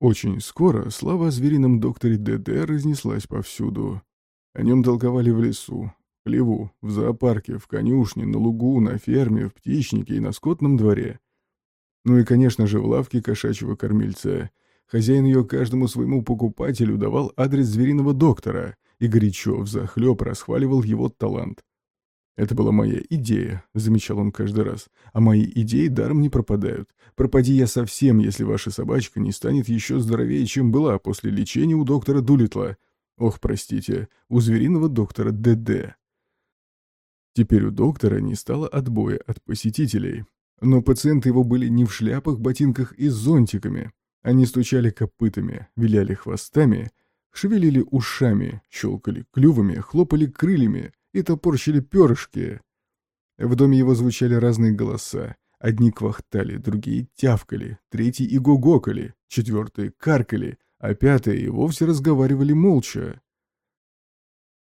Очень скоро слава о зверином докторе ДД разнеслась повсюду. О нем толковали в лесу, в хлеву, в зоопарке, в конюшне, на лугу, на ферме, в птичнике и на скотном дворе. Ну и, конечно же, в лавке кошачьего кормильца. Хозяин ее каждому своему покупателю давал адрес звериного доктора и горячо взахлеб расхваливал его талант. «Это была моя идея», — замечал он каждый раз. «А мои идеи даром не пропадают. Пропади я совсем, если ваша собачка не станет еще здоровее, чем была после лечения у доктора Дулитла. Ох, простите, у звериного доктора ДД». Теперь у доктора не стало отбоя от посетителей. Но пациенты его были не в шляпах, ботинках и зонтиками. Они стучали копытами, виляли хвостами, шевелили ушами, щелкали клювами, хлопали крыльями — и топорщили перышки. В доме его звучали разные голоса. Одни квахтали, другие тявкали, третьи и гугокали, четвертые каркали, а пятые и вовсе разговаривали молча.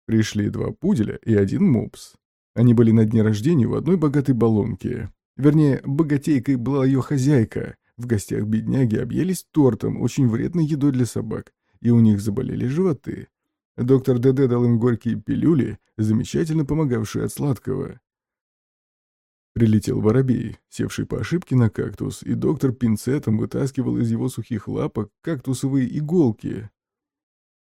Пришли два пуделя и один мопс. Они были на дне рождения у одной богатой баллонки. Вернее, богатейкой была ее хозяйка. В гостях бедняги объелись тортом, очень вредной едой для собак, и у них заболели животы. Доктор ДД дал им горькие пилюли, замечательно помогавшие от сладкого. Прилетел воробей, севший по ошибке на кактус, и доктор пинцетом вытаскивал из его сухих лапок кактусовые иголки.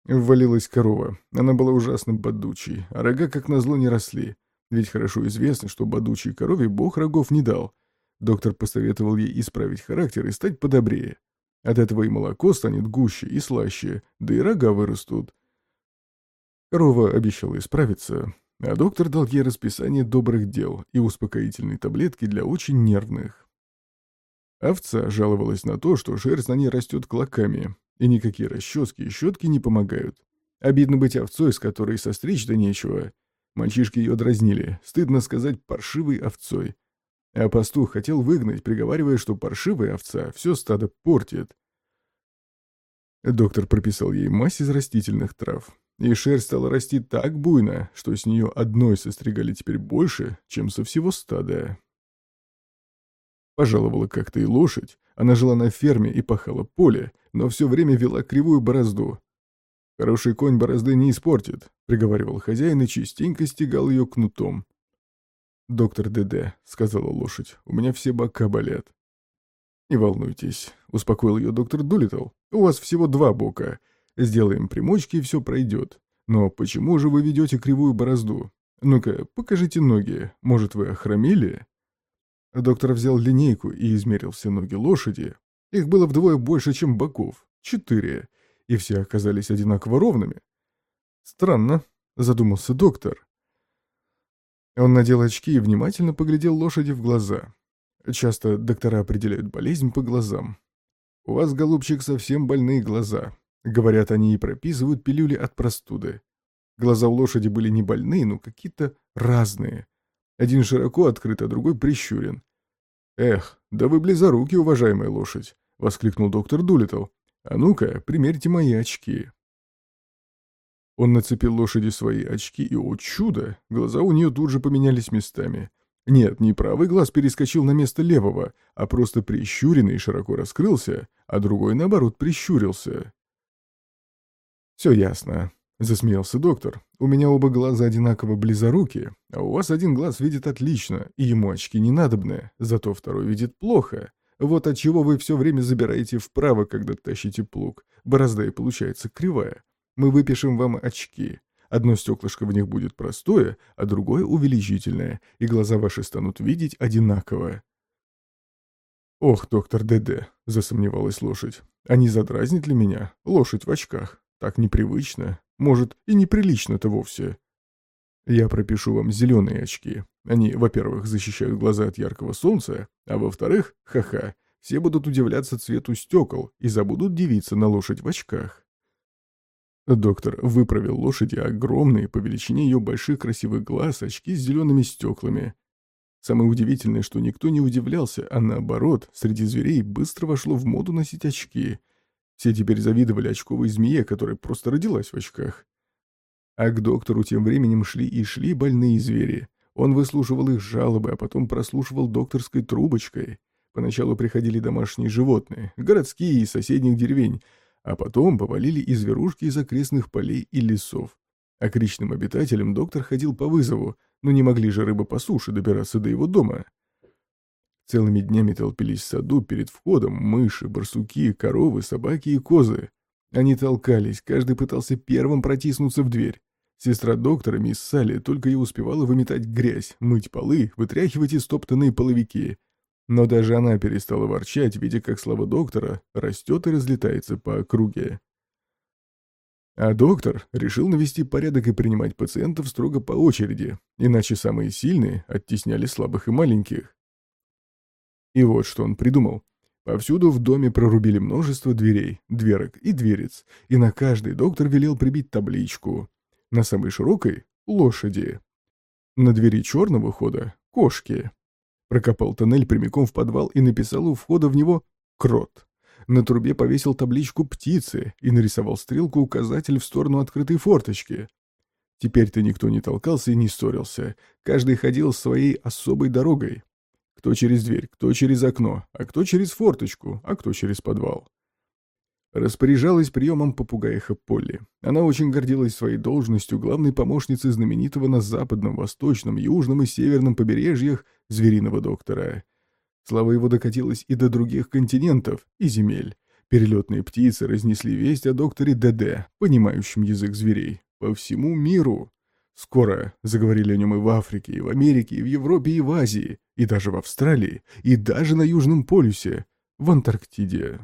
Ввалилась корова. Она была ужасно бодучей, а рога как назло не росли. Ведь хорошо известно, что бодучей корове бог рогов не дал. Доктор посоветовал ей исправить характер и стать подобрее. От этого и молоко станет гуще и слаще, да и рога вырастут. Корова обещала исправиться, а доктор дал ей расписание добрых дел и успокоительные таблетки для очень нервных. Овца жаловалась на то, что шерсть на ней растет клоками, и никакие расчески и щетки не помогают. Обидно быть овцой, с которой состричь-то нечего. Мальчишки ее дразнили, стыдно сказать, паршивой овцой. А пастух хотел выгнать, приговаривая, что паршивая овца все стадо портит. Доктор прописал ей мазь из растительных трав, и шерсть стала расти так буйно, что с нее одной состригали теперь больше, чем со всего стада. Пожаловала как-то и лошадь. Она жила на ферме и пахала поле, но все время вела кривую борозду. «Хороший конь борозды не испортит», — приговаривал хозяин и частенько стегал ее кнутом. «Доктор ДД», — сказала лошадь, — «у меня все бока болят». «Не волнуйтесь», — успокоил ее доктор Дулитл. «У вас всего два бока, Сделаем примочки, и все пройдет. Но почему же вы ведете кривую борозду? Ну-ка, покажите ноги. Может, вы охромели?» Доктор взял линейку и измерил все ноги лошади. Их было вдвое больше, чем боков. Четыре. И все оказались одинаково ровными. «Странно», — задумался доктор. Он надел очки и внимательно поглядел лошади в глаза. Часто доктора определяют болезнь по глазам. «У вас, голубчик, совсем больные глаза. Говорят, они и прописывают пилюли от простуды. Глаза у лошади были не больные, но какие-то разные. Один широко открыт, а другой прищурен. «Эх, да вы близоруки, уважаемая лошадь!» — воскликнул доктор Дулитл. «А ну-ка, примерьте мои очки». Он нацепил лошади свои очки, и, о чудо, глаза у нее тут же поменялись местами. Нет, не правый глаз перескочил на место левого, а просто прищуренный широко раскрылся, а другой, наоборот, прищурился. «Все ясно», — засмеялся доктор. «У меня оба глаза одинаково близоруки, а у вас один глаз видит отлично, и ему очки не надобны, зато второй видит плохо. Вот от чего вы все время забираете вправо, когда тащите плуг. Борозда и получается кривая. Мы выпишем вам очки. Одно стеклышко в них будет простое, а другое увеличительное, и глаза ваши станут видеть одинаково». «Ох, доктор ДД», — засомневалась лошадь, — «а не задразнит ли меня лошадь в очках?» Так непривычно. Может, и неприлично-то вовсе. Я пропишу вам зеленые очки. Они, во-первых, защищают глаза от яркого солнца, а во-вторых, ха-ха, все будут удивляться цвету стекол и забудут дивиться на лошадь в очках. Доктор выправил лошади огромные по величине ее больших красивых глаз очки с зелеными стеклами. Самое удивительное, что никто не удивлялся, а наоборот, среди зверей быстро вошло в моду носить очки — все теперь завидовали очковой змее, которая просто родилась в очках. А к доктору тем временем шли и шли больные звери. Он выслушивал их жалобы, а потом прослушивал докторской трубочкой. Поначалу приходили домашние животные, городские из соседних деревень, а потом повалили и зверушки из окрестных полей и лесов. А к речным обитателям доктор ходил по вызову, но не могли же рыбы по суше добираться до его дома. Целыми днями толпились в саду перед входом мыши, барсуки, коровы, собаки и козы. Они толкались, каждый пытался первым протиснуться в дверь. Сестра доктора, мисс Салли, только и успевала выметать грязь, мыть полы, вытряхивать истоптанные половики. Но даже она перестала ворчать, видя, как слава доктора растет и разлетается по округе. А доктор решил навести порядок и принимать пациентов строго по очереди, иначе самые сильные оттесняли слабых и маленьких. И вот что он придумал. Повсюду в доме прорубили множество дверей, дверок и дверец, и на каждый доктор велел прибить табличку. На самой широкой — лошади. На двери черного хода — кошки. Прокопал тоннель прямиком в подвал и написал у входа в него «крот». На трубе повесил табличку «птицы» и нарисовал стрелку-указатель в сторону открытой форточки. Теперь-то никто не толкался и не ссорился. Каждый ходил своей особой дорогой. Кто через дверь, кто через окно, а кто через форточку, а кто через подвал. Распоряжалась приемом попугаиха Полли. Она очень гордилась своей должностью главной помощницы знаменитого на западном, восточном, южном и северном побережьях звериного доктора. Слава его докатилась и до других континентов и земель. Перелетные птицы разнесли весть о докторе ДД, понимающем язык зверей, по всему миру. Скоро заговорили о нем и в Африке, и в Америке, и в Европе, и в Азии, и даже в Австралии, и даже на Южном полюсе, в Антарктиде.